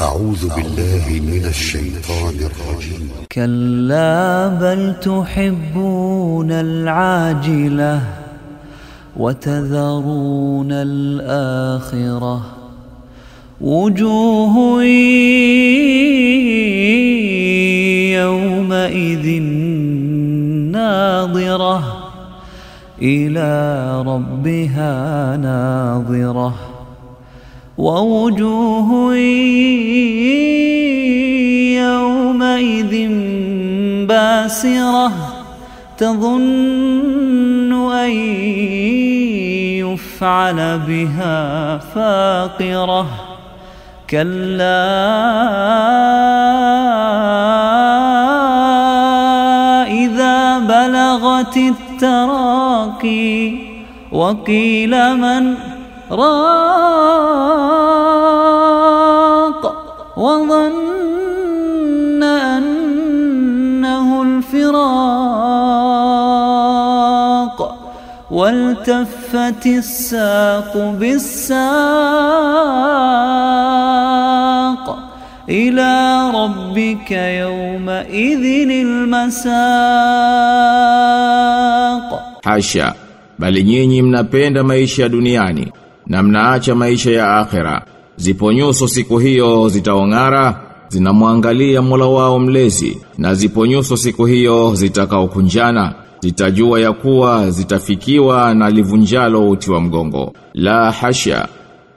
أعوذ بالله من الشيطان الرجيم. كلا بل تحبون العاجلة وتذرون الآخرة. وجوه يومئذ ناظرة إلى ربها ناظرة. ووجوه يومئذ باسرة تظن أن يفعل بها فاقرة. كلا إذا بلغت التراقي وقيل من راق الفراق والتفت الساق بالساق إلى ربك يومئذ المساق Hasha, bali nyinyi mnapenda maisha ya duniani na mnaacha maisha ya akhera. Zipo nyuso siku hiyo zitaong'ara, zinamwangalia Mola wao mlezi, na zipo nyuso siku hiyo zitakaokunjana, zitajua ya kuwa zitafikiwa na livunjalo uti wa mgongo. La hasha,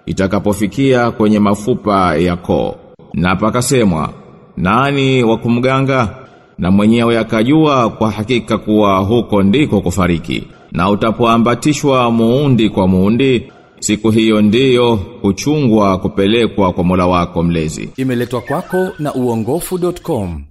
itakapofikia kwenye mafupa ya koo. Na pakasemwa, nani wa kumganga? Na mwenyewe akajua kwa hakika kuwa huko ndiko kufariki. Na utapoambatishwa muundi kwa muundi, siku hiyo ndiyo kuchungwa kupelekwa kwa Mola wako mlezi. Imeletwa kwako na uongofu.com.